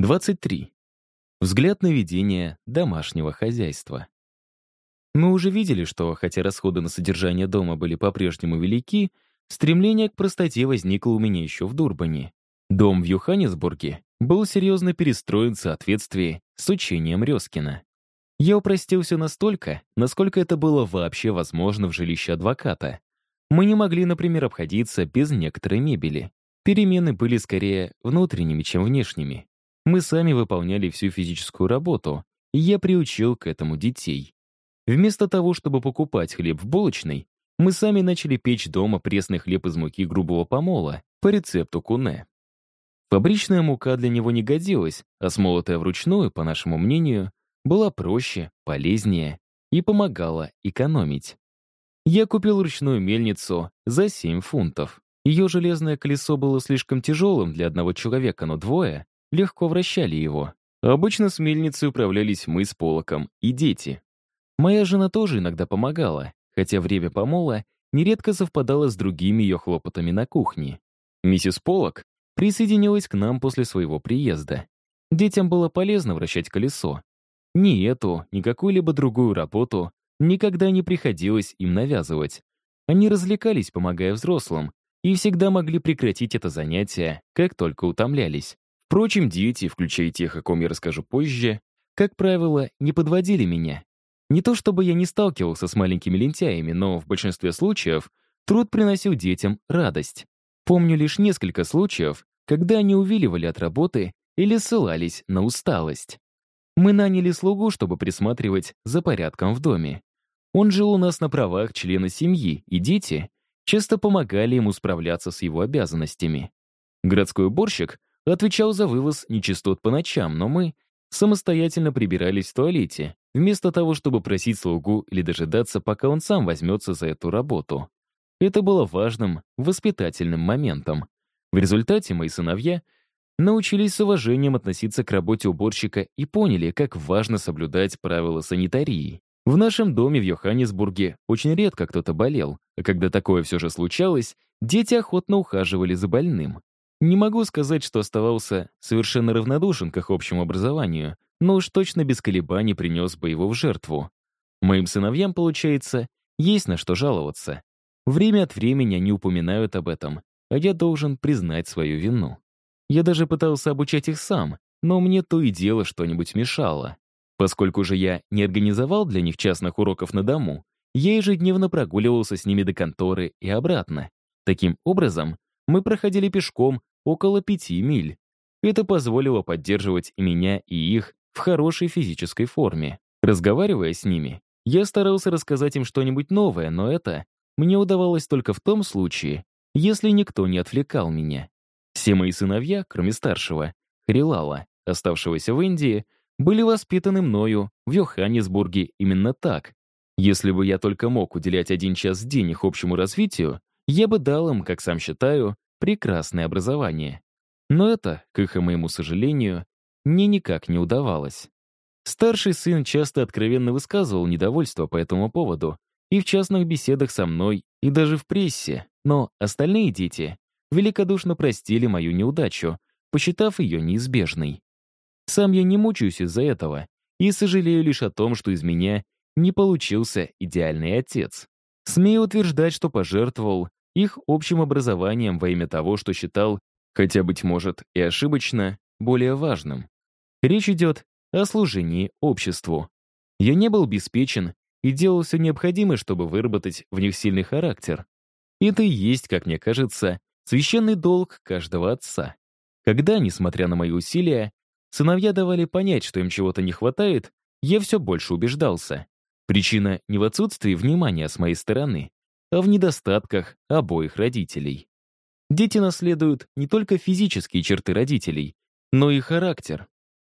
23. Взгляд на ведение домашнего хозяйства. Мы уже видели, что, хотя расходы на содержание дома были по-прежнему велики, стремление к простоте возникло у меня еще в Дурбане. Дом в Йоханнесбурге был серьезно перестроен в соответствии с учением Резкина. Я упростил все настолько, насколько это было вообще возможно в жилище адвоката. Мы не могли, например, обходиться без некоторой мебели. Перемены были скорее внутренними, чем внешними. Мы сами выполняли всю физическую работу, и я приучил к этому детей. Вместо того, чтобы покупать хлеб в булочной, мы сами начали печь дома пресный хлеб из муки грубого помола по рецепту Куне. Фабричная мука для него не годилась, а смолотая вручную, по нашему мнению, была проще, полезнее и помогала экономить. Я купил ручную мельницу за 7 фунтов. Ее железное колесо было слишком тяжелым для одного человека, но двое легко вращали его. Обычно с мельницей управлялись мы с Полоком и дети. Моя жена тоже иногда помогала, хотя время помола нередко совпадало с другими ее хлопотами на кухне. Миссис Полок присоединилась к нам после своего приезда. Детям было полезно вращать колесо. Ни эту, ни какую-либо другую работу никогда не приходилось им навязывать. Они развлекались, помогая взрослым, и всегда могли прекратить это занятие, как только утомлялись. Впрочем, дети, включая тех, о ком я расскажу позже, как правило, не подводили меня. Не то чтобы я не сталкивался с маленькими лентяями, но в большинстве случаев труд приносил детям радость. Помню лишь несколько случаев, когда они увиливали от работы или ссылались на усталость. Мы наняли слугу, чтобы присматривать за порядком в доме. Он жил у нас на правах члена семьи, и дети часто помогали ему справляться с его обязанностями. Городской уборщик отвечал за вывоз нечистот по ночам, но мы самостоятельно прибирались в туалете, вместо того, чтобы просить слугу или дожидаться, пока он сам возьмется за эту работу. Это было важным, воспитательным моментом. В результате мои сыновья научились с уважением относиться к работе уборщика и поняли, как важно соблюдать правила санитарии. В нашем доме в Йоханнесбурге очень редко кто-то болел, а когда такое все же случалось, дети охотно ухаживали за больным. Не могу сказать, что оставался совершенно равнодушен к их общему образованию, но уж точно без колебаний принес бы его в жертву. Моим сыновьям, получается, есть на что жаловаться. Время от времени они упоминают об этом, а я должен признать свою вину. Я даже пытался обучать их сам, но мне то и дело что-нибудь мешало. Поскольку же я не организовал для них частных уроков на дому, я ежедневно прогуливался с ними до конторы и обратно. Таким образом, мы проходили пешком около пяти миль. Это позволило поддерживать и меня, и их в хорошей физической форме. Разговаривая с ними, я старался рассказать им что-нибудь новое, но это мне удавалось только в том случае, если никто не отвлекал меня. Все мои сыновья, кроме старшего, Хрилала, оставшегося в Индии, были воспитаны мною в Йоханнесбурге именно так. Если бы я только мог уделять один час в день их общему развитию, я бы дал им, как сам считаю, прекрасное образование. Но это, к их и моему сожалению, мне никак не удавалось. Старший сын часто откровенно высказывал недовольство по этому поводу, и в частных беседах со мной, и даже в прессе, но остальные дети великодушно простили мою неудачу, посчитав ее неизбежной. Сам я не мучаюсь из-за этого и сожалею лишь о том, что из меня не получился идеальный отец. Смею утверждать, что пожертвовал их общим образованием во имя того, что считал, хотя, быть может, и ошибочно, более важным. Речь идет о служении обществу. Я не был обеспечен и делал все необходимое, чтобы выработать в них сильный характер. Это и есть, как мне кажется, священный долг каждого отца. Когда, несмотря на мои усилия, Сыновья давали понять, что им чего-то не хватает, я все больше убеждался. Причина не в отсутствии внимания с моей стороны, а в недостатках обоих родителей. Дети наследуют не только физические черты родителей, но и характер.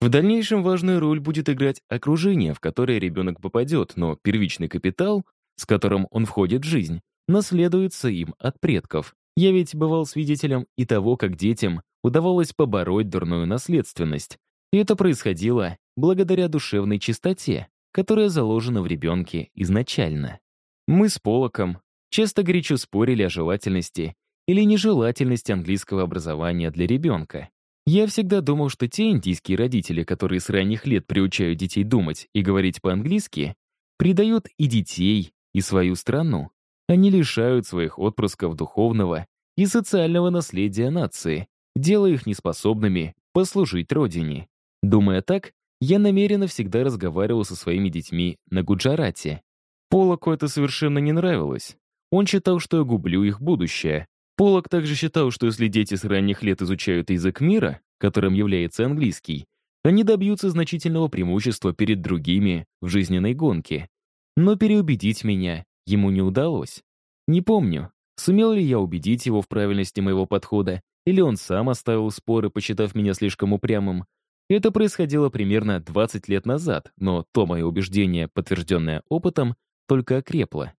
В дальнейшем важную роль будет играть окружение, в которое ребенок попадет, но первичный капитал, с которым он входит в жизнь, наследуется им от предков. Я ведь бывал свидетелем и того, как детям удавалось побороть дурную наследственность. И это происходило благодаря душевной чистоте, которая заложена в ребенке изначально. Мы с Полоком часто горячо спорили о желательности или нежелательности английского образования для ребенка. Я всегда думал, что те индийские родители, которые с ранних лет приучают детей думать и говорить по-английски, предают и детей, и свою страну. Они лишают своих отпрысков духовного и социального наследия нации, делая их неспособными послужить родине. Думая так, я намеренно всегда разговаривал со своими детьми на Гуджарате. Полоку это совершенно не нравилось. Он считал, что я гублю их будущее. Полок также считал, что если дети с ранних лет изучают язык мира, которым является английский, они добьются значительного преимущества перед другими в жизненной гонке. Но переубедить меня ему не удалось. Не помню, сумел ли я убедить его в правильности моего подхода, или он сам оставил споры, посчитав меня слишком упрямым. Это происходило примерно 20 лет назад, но то мое убеждение, подтвержденное опытом, только окрепло.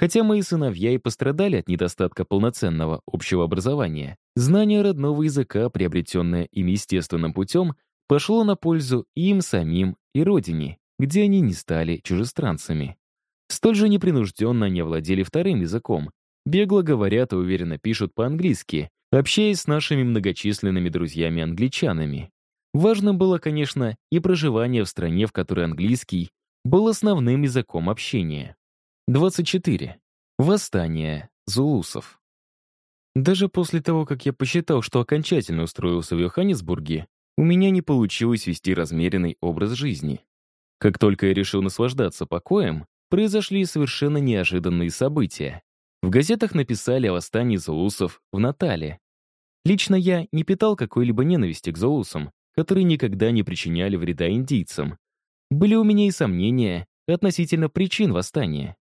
Хотя мои сыновья и пострадали от недостатка полноценного общего образования, знание родного языка, приобретенное им естественным путем, пошло на пользу им самим и родине, где они не стали чужестранцами. Столь же непринужденно они овладели вторым языком, бегло говорят и уверенно пишут по-английски, общаясь с нашими многочисленными друзьями-англичанами. Важным было, конечно, и проживание в стране, в которой английский был основным языком общения. 24. Восстание зулусов. Даже после того, как я посчитал, что окончательно устроился в Йоханнесбурге, у меня не получилось вести размеренный образ жизни. Как только я решил наслаждаться покоем, произошли совершенно неожиданные события. В газетах написали о восстании зулусов в Натале. Лично я не питал какой-либо ненависти к зулусам, которые никогда не причиняли вреда индийцам. Были у меня и сомнения относительно причин восстания.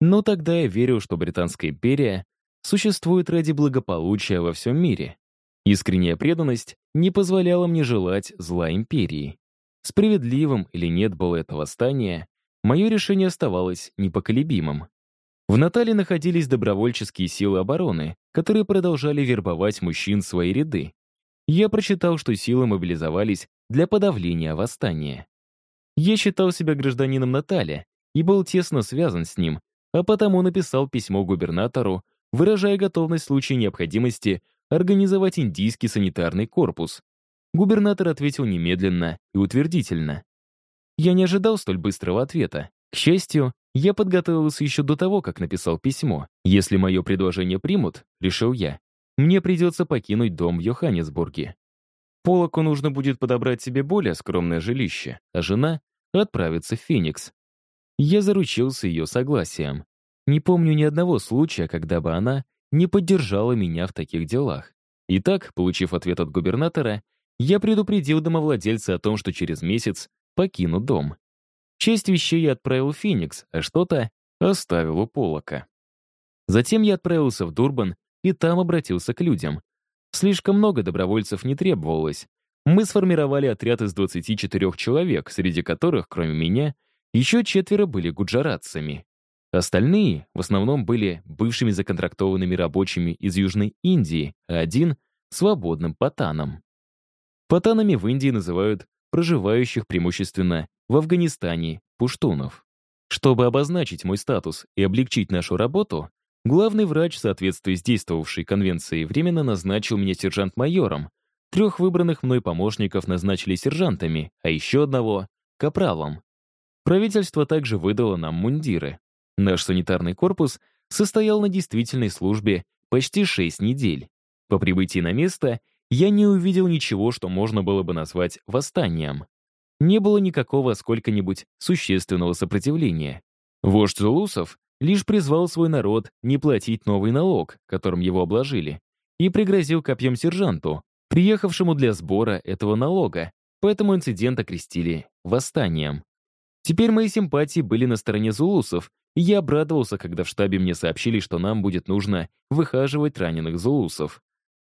Но тогда я верил, что Британская империя существует ради благополучия во всем мире. Искренняя преданность не позволяла мне желать зла империи. Справедливым или нет было это восстание, мое решение оставалось непоколебимым. В Натале находились добровольческие силы обороны, которые продолжали вербовать мужчин в свои ряды. Я прочитал, что силы мобилизовались для подавления восстания. Я считал себя гражданином Натали и был тесно связан с ним, а потому написал письмо губернатору, выражая готовность в случае необходимости организовать индийский санитарный корпус. Губернатор ответил немедленно и утвердительно. Я не ожидал столь быстрого ответа. К счастью, я подготовился еще до того, как написал письмо. Если мое предложение примут, решил я, мне придется покинуть дом в Йоханнесбурге. Полоку нужно будет подобрать себе более скромное жилище, а жена отправится в Феникс. Я заручился ее согласием. Не помню ни одного случая, когда бы она не поддержала меня в таких делах. Итак, получив ответ от губернатора, я предупредил домовладельца о том, что через месяц покину дом. Часть вещей я отправил Феникс, а что-то оставил у Полока. Затем я отправился в Дурбан и там обратился к людям. Слишком много добровольцев не требовалось. Мы сформировали отряд из 24 человек, среди которых, кроме меня, еще четверо были гуджаратцами. Остальные в основном были бывшими законтрактованными рабочими из Южной Индии, а один — свободным патаном. Патанами в Индии называют проживающих преимущественно в Афганистане пуштунов. Чтобы обозначить мой статус и облегчить нашу работу, главный врач в соответствии с действовавшей конвенцией временно назначил меня сержант-майором, трех выбранных мной помощников назначили сержантами, а еще одного — капралом. Правительство также выдало нам мундиры. Наш санитарный корпус состоял на действительной службе почти шесть недель. По прибытии на место я не увидел ничего, что можно было бы назвать восстанием. Не было никакого сколько-нибудь существенного сопротивления. Вождь Зулусов лишь призвал свой народ не платить новый налог, которым его обложили, и пригрозил копьем сержанту, приехавшему для сбора этого налога, поэтому инцидент окрестили восстанием. Теперь мои симпатии были на стороне зулусов, и я обрадовался, когда в штабе мне сообщили, что нам будет нужно выхаживать раненых зулусов.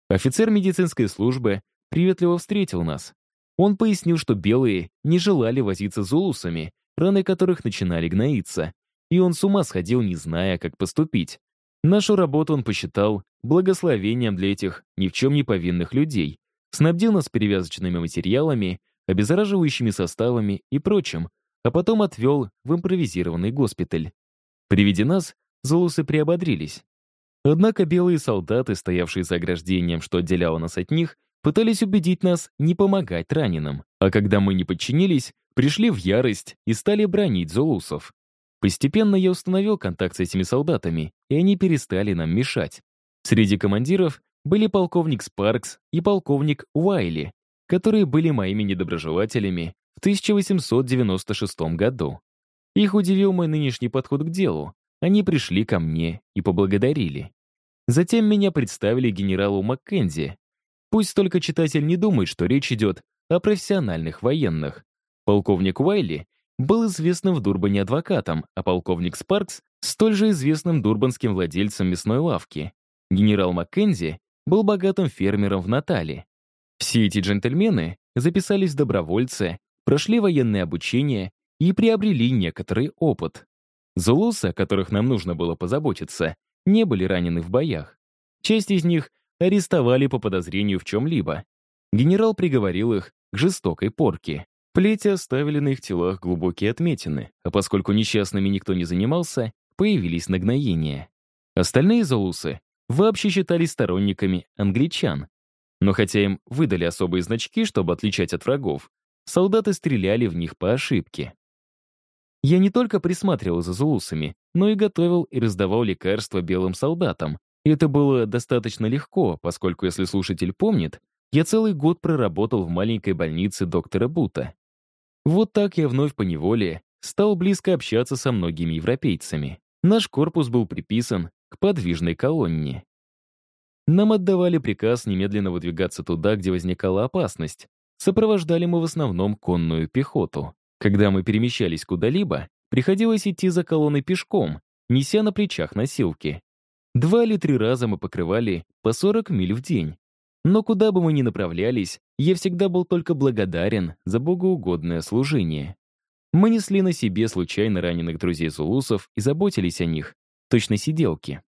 Офицер медицинской службы приветливо встретил нас. Он пояснил, что белые не желали возиться зулусами, раны которых начинали гноиться, и он с ума сходил, не зная, как поступить. Нашу работу он посчитал благословением для этих ни в чем не повинных людей, снабдил нас перевязочными материалами, обеззараживающими составами и прочим, а потом отвел в импровизированный госпиталь. При виде нас зулусы приободрились. Однако белые солдаты, стоявшие за ограждением, что отделяло нас от них, пытались убедить нас не помогать раненым, а когда мы не подчинились, пришли в ярость и стали бронить зулусов. Постепенно я установил контакт с этими солдатами, и они перестали нам мешать. Среди командиров были полковник Спаркс и полковник Уайли, которые были моими недоброжелателями 1896 году. Их удивил мой нынешний подход к делу. Они пришли ко мне и поблагодарили. Затем меня представили генералу Маккензи. Пусть только читатель не думает, что речь идет о профессиональных военных. Полковник Уайли был известным в Дурбане адвокатом, а полковник Спаркс — столь же известным дурбанским владельцем мясной лавки. Генерал Маккензи был богатым фермером в Натале. Все эти джентльмены записались в добровольцы, прошли военное обучение и приобрели некоторый опыт. Зулусы, о которых нам нужно было позаботиться, не были ранены в боях. Часть из них арестовали по подозрению в чем-либо. Генерал приговорил их к жестокой порке. Плети оставили на их телах глубокие отметины, а поскольку несчастными никто не занимался, появились нагноения. Остальные золусы вообще считались сторонниками англичан. Но хотя им выдали особые значки, чтобы отличать от врагов, солдаты стреляли в них по ошибке. Я не только присматривал за зулусами, но и готовил и раздавал лекарства белым солдатам. И это было достаточно легко, поскольку, если слушатель помнит, я целый год проработал в маленькой больнице доктора Бута. Вот так я вновь по неволе стал близко общаться со многими европейцами. Наш корпус был приписан к подвижной колонне. Нам отдавали приказ немедленно выдвигаться туда, где возникала опасность. Сопровождали мы в основном конную пехоту. Когда мы перемещались куда-либо, приходилось идти за колонной пешком, неся на плечах носилки. Два или три раза мы покрывали по 40 миль в день. Но куда бы мы ни направлялись, я всегда был только благодарен за богоугодное служение. Мы несли на себе случайно раненых друзей зулусов и заботились о них, точно сиделки.